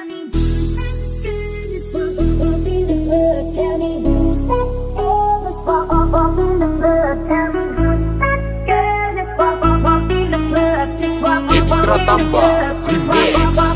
Tell me who's that girl that's in the club? Tell me who's that girl that's in the club? Tell me who's that girl that's walk, walk, walk in the club? Just walk, walk, in the club.